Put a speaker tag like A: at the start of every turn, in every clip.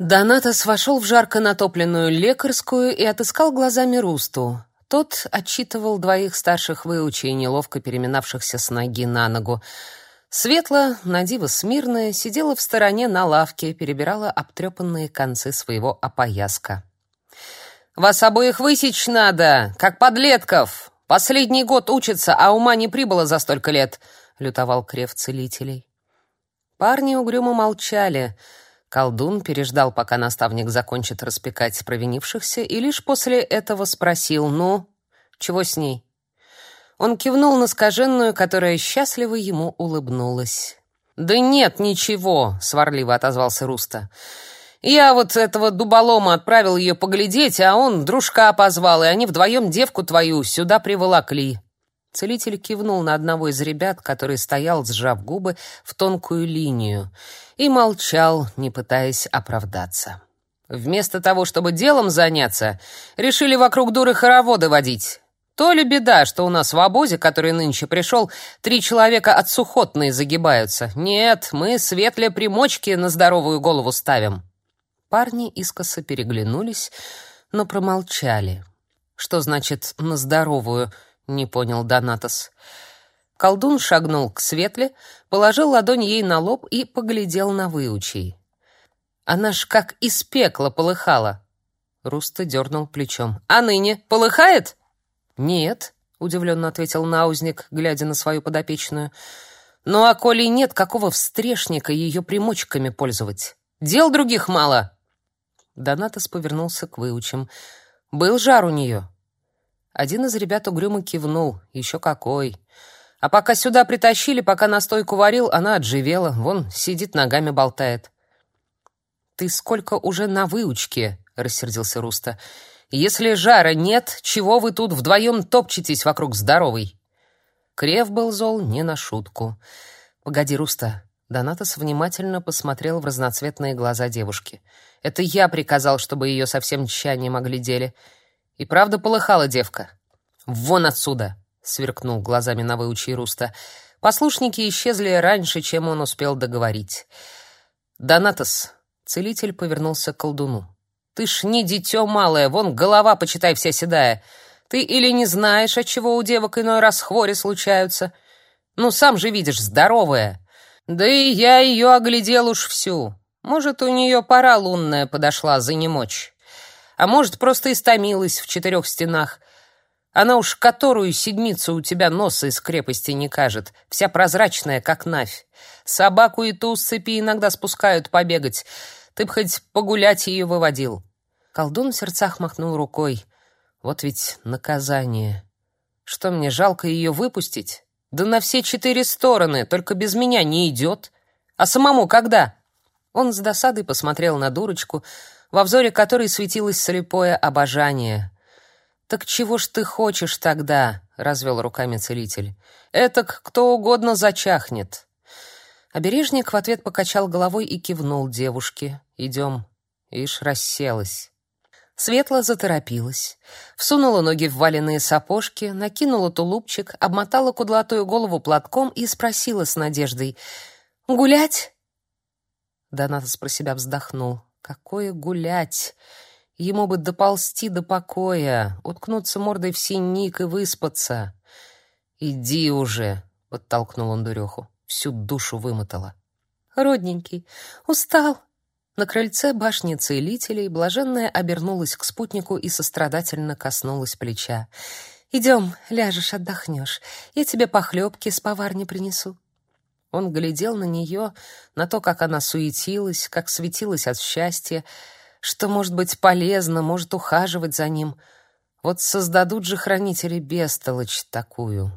A: Донатос вошел в жарко натопленную лекарскую и отыскал глазами Русту. Тот отчитывал двоих старших выучей, неловко переминавшихся с ноги на ногу. Светла, надиво смирная, сидела в стороне на лавке, перебирала обтрепанные концы своего опояска. «Вас обоих высечь надо, как подлетков! Последний год учится, а ума не прибыло за столько лет!» — лютовал крев целителей. Парни угрюмо молчали — Колдун переждал, пока наставник закончит распекать провинившихся, и лишь после этого спросил: "Ну, чего с ней?" Он кивнул на скаженную, которая счастливо ему улыбнулась. "Да нет, ничего", сварливо отозвался Руста. "Я вот этого дуболома отправил ее поглядеть, а он дружка позвал, и они вдвоем девку твою сюда приволокли". Целитель кивнул на одного из ребят, который стоял, сжав губы в тонкую линию, и молчал, не пытаясь оправдаться. Вместо того, чтобы делом заняться, решили вокруг дуры хороводы водить. То ли беда, что у нас в обозе, который нынче пришел, три человека от сухотной загибаются. Нет, мы светле примочки на здоровую голову ставим. Парни искоса переглянулись, но промолчали. Что значит «на здоровую»? Не понял Донатос. Колдун шагнул к Светле, положил ладонь ей на лоб и поглядел на выучей. Она ж как из пекла полыхала. Руста дернул плечом. А ныне полыхает? Нет, удивленно ответил наузник, глядя на свою подопечную. Ну а коли нет, какого встрешника ее примочками пользовать? Дел других мало. Донатос повернулся к выучим. Был жар у нее. Один из ребят угрюмо кивнул. Еще какой. А пока сюда притащили, пока настойку варил, она отживела. Вон, сидит, ногами болтает. «Ты сколько уже на выучке?» — рассердился Руста. «Если жара нет, чего вы тут вдвоем топчетесь вокруг здоровой?» Крев был зол не на шутку. «Погоди, Руста». Донатос внимательно посмотрел в разноцветные глаза девушки. «Это я приказал, чтобы ее со всем тщанием оглядели. И правда полыхала девка. Вон отсюда, сверкнул глазами на выучий Руста. Послушники исчезли раньше, чем он успел договорить. Донатос, целитель повернулся к колдуну. Ты ж не дитё малое, вон голова, почитай, вся седая. Ты или не знаешь, от чего у девок иной раз хвори случаются? Ну, сам же видишь, здоровая. Да и я ее оглядел уж всю. Может, у нее пора лунная подошла за немочь. А может, просто истомилась в четырех стенах. Она уж которую седмицу у тебя носа из крепости не кажет, вся прозрачная, как навь. Собаку и ту с цепи иногда спускают побегать. Ты б хоть погулять ее выводил. Колдун в сердцах махнул рукой. Вот ведь наказание. Что мне жалко ее выпустить? Да на все четыре стороны, только без меня не идет. А самому когда? Он с досадой посмотрел на дурочку, во взоре которой светилось слепое обожание. «Так чего ж ты хочешь тогда?» — развел руками целитель. «Этак кто угодно зачахнет». Обережник в ответ покачал головой и кивнул девушке. «Идем». Ишь расселась. Светла заторопилась, всунула ноги в валенные сапожки, накинула тулупчик, обмотала кудлатую голову платком и спросила с надеждой: "Гулять?" Донатос про себя вздохнул. Какое гулять! Ему бы доползти до покоя, уткнуться мордой в синик и выспаться. «Иди уже!» — подтолкнул он дуреху. Всю душу вымотала. «Родненький, устал!» На крыльце башни целителей блаженная обернулась к спутнику и сострадательно коснулась плеча. «Идем, ляжешь, отдохнешь. Я тебе похлебки с поварни принесу». Он глядел на нее, на то, как она суетилась, как светилась от счастья, что может быть полезно, может ухаживать за ним. Вот создадут же хранители бестолочь такую.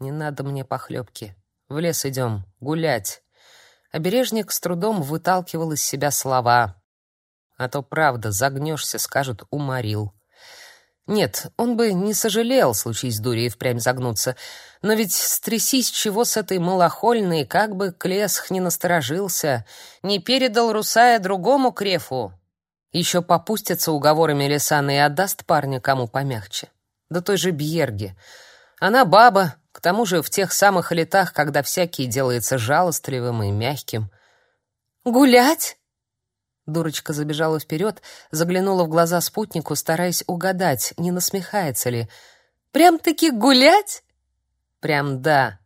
A: Не надо мне похлебки. В лес идем, гулять. Обережник с трудом выталкивал из себя слова. А то правда, загнешься, скажут, уморил. Нет, он бы не сожалел, случись дури и впрямь загнуться. Но ведь стрясись чего с этой малохольной, как бы Клесх не насторожился, не передал Русая другому крефу. Еще попустится уговорами Лисана и отдаст парня кому помягче. Да той же Бьерге. Она баба, к тому же в тех самых летах, когда всякий делается жалостливым и мягким. «Гулять?» Дурочка забежала вперед, заглянула в глаза спутнику, стараясь угадать, не насмехается ли. «Прям-таки гулять?» «Прям да».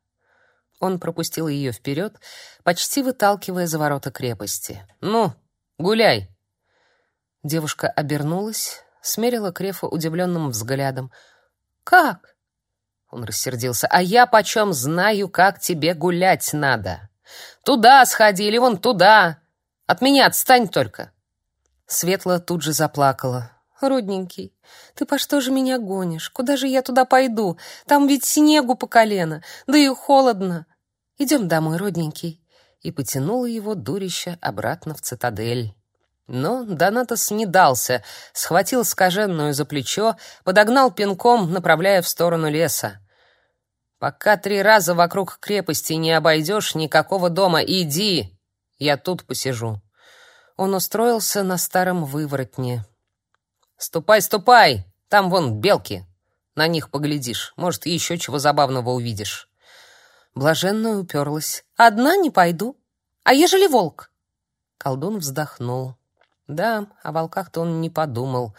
A: Он пропустил ее вперед, почти выталкивая за ворота крепости. «Ну, гуляй!» Девушка обернулась, смерила Крефа удивленным взглядом. «Как?» Он рассердился. «А я почем знаю, как тебе гулять надо? Туда сходи или вон туда. От меня отстань только!» Светла тут же заплакала. «Родненький, ты по что же меня гонишь? Куда же я туда пойду? Там ведь снегу по колено, да и холодно. Идем домой, родненький». И потянула его дурище обратно в цитадель. Но Донатос не дался, схватил скаженную за плечо, подогнал пинком, направляя в сторону леса. «Пока три раза вокруг крепости не обойдешь, никакого дома, иди!» Я тут посижу. Он устроился на старом выворотне. Ступай, ступай, там вон белки. На них поглядишь, может, еще чего забавного увидишь. Блаженная уперлась. Одна не пойду. А ежели волк? Колдун вздохнул. Да, о волках-то он не подумал.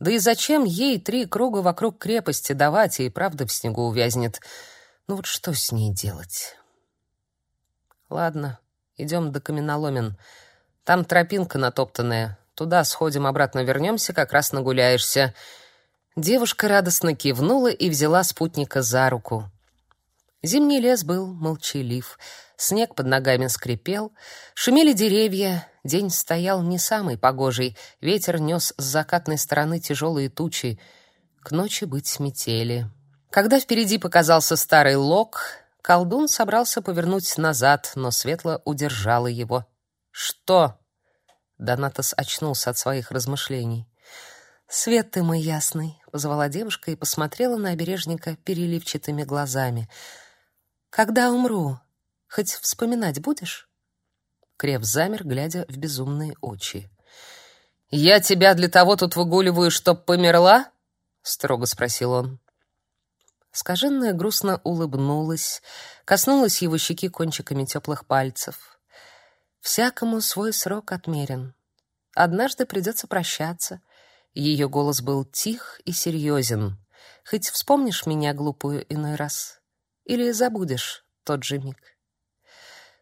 A: Да и зачем ей три круга вокруг крепости давать, и правда в снегу увязнет. Ну вот что с ней делать? Ладно, Идем до каменоломен. Там тропинка натоптанная. Туда сходим, обратно вернемся, как раз нагуляешься». Девушка радостно кивнула и взяла спутника за руку. Зимний лес был молчалив. Снег под ногами скрипел, шумели деревья, день стоял не самый погожий, ветер нес с закатной стороны тяжелые тучи. К ночи быть метели. Когда впереди показался старый лог, Колдун собрался повернуть назад, но Светла удержала его. «Что?» Донатос очнулся от своих размышлений. «Свет ты мой ясный», — позвала девушка и посмотрела на обережника переливчатыми глазами. «Когда умру, хоть вспоминать будешь?» Крев замер, глядя в безумные очи. «Я тебя для того тут выгуливаю, чтоб померла?» — строго спросил он. Скаженная грустно улыбнулась, коснулась его щеки кончиками теплых пальцев. Всякому свой срок отмерен. Однажды придется прощаться. Ее голос был тих и серьезен. Хоть вспомнишь меня глупую иной раз, или забудешь тот же миг.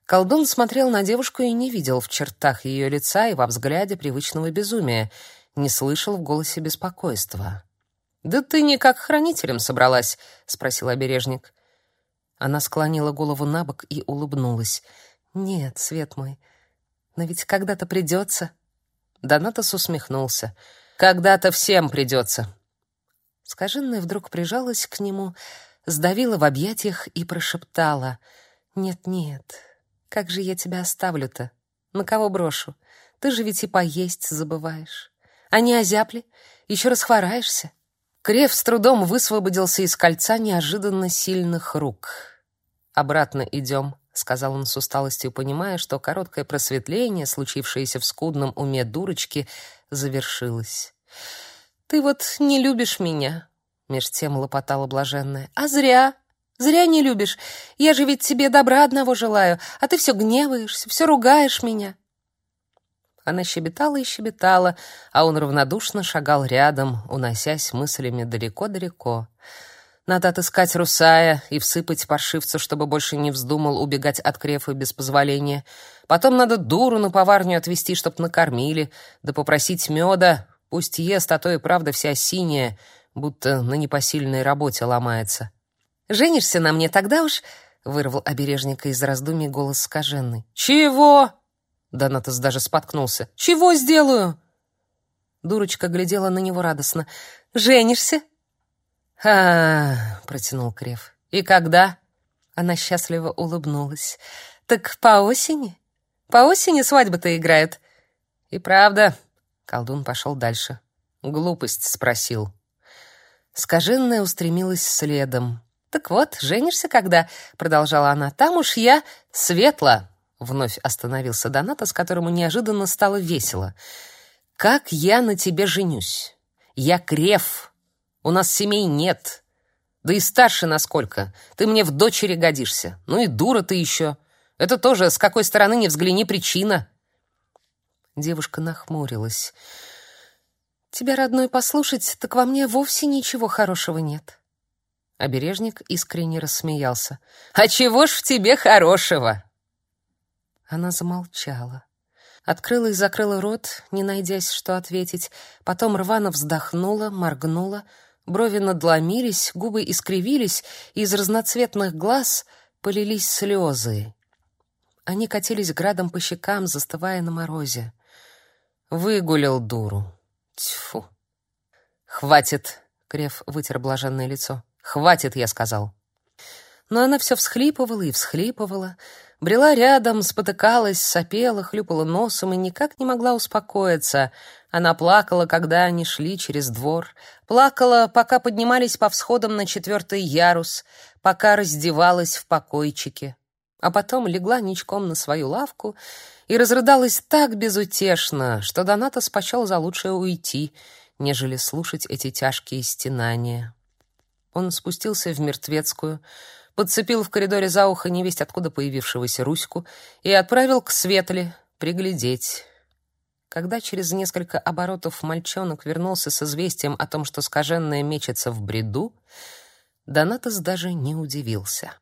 A: Колдун смотрел на девушку и не видел в чертах ее лица и во взгляде привычного безумия, не слышал в голосе беспокойства. «Да ты не как хранителем собралась?» — спросил обережник. Она склонила голову на бок и улыбнулась. «Нет, свет мой, но ведь когда-то придется». Донатос усмехнулся. «Когда-то всем придется». Скаженная вдруг прижалась к нему, сдавила в объятиях и прошептала. «Нет-нет, как же я тебя оставлю-то? На кого брошу? Ты же ведь и поесть забываешь. А не озяпли? Еще расхвораешься?» Крев с трудом высвободился из кольца неожиданно сильных рук. «Обратно идем», — сказал он с усталостью, понимая, что короткое просветление, случившееся в скудном уме дурочки, завершилось. «Ты вот не любишь меня», — меж тем лопотала блаженная. «А зря. Зря не любишь. Я же ведь тебе добра одного желаю, а ты все гневаешься, все ругаешь меня». Она щебетала и щебетала, а он равнодушно шагал рядом, уносясь мыслями далеко-далеко. Надо отыскать Русая и всыпать паршивцу, чтобы больше не вздумал убегать от крефы без позволения. Потом надо дуру на поварню отвезти, чтоб накормили, да попросить меда, пусть ест, а то и правда вся синяя, будто на непосильной работе ломается. «Женишься на мне тогда уж?» — вырвал обережника из раздумий голос скаженный. «Чего?» Донатос даже споткнулся. «Чего сделаю?» Дурочка глядела на него радостно. «Женишься?» «А, — протянул Крев. «И когда?» Она счастливо улыбнулась. «Так по осени? По осени свадьба-то играет». «И правда?» — колдун пошел дальше. «Глупость спросил». Скаженная устремилась следом. «Так вот, женишься когда?» — продолжала она. «Там уж я светла». Вновь остановился Донатос, которому неожиданно стало весело. «Как я на тебе женюсь? Я крев. У нас семей нет. Да и старше насколько. Ты мне в дочери годишься. Ну и дура ты еще. Это тоже, с какой стороны не взгляни, причина». Девушка нахмурилась. Тебя, родной, послушать, так во мне вовсе ничего хорошего нет. Обережник искренне рассмеялся. А чего ж в тебе хорошего? Она замолчала. Открыла и закрыла рот, не найдясь, что ответить, потом рвано вздохнула, моргнула, брови надломились, губы искривились, и из разноцветных глаз полились слезы. Они катились градом по щекам, застывая на морозе. Выгулял дуру. Тьфу. Хватит, Крев вытер блаженное лицо. Хватит, я сказал. Но она все всхлипывала и всхлипывала, брела рядом, спотыкалась, сопела, хлюпала носом и никак не могла успокоиться. Она плакала, когда они шли через двор, плакала, пока поднимались по всходам на четвертый ярус, пока раздевалась в покойчике а потом легла ничком на свою лавку и разрыдалась так безутешно, что Донатос почел за лучшее уйти, нежели слушать эти тяжкие стенания. Он спустился в мертвецкую, подцепил в коридоре за ухо невесть откуда появившегося Руську и отправил к Светле приглядеть. Когда через несколько оборотов мальчонок вернулся с известием о том, что скаженная мечется в бреду, Донатос даже не удивился.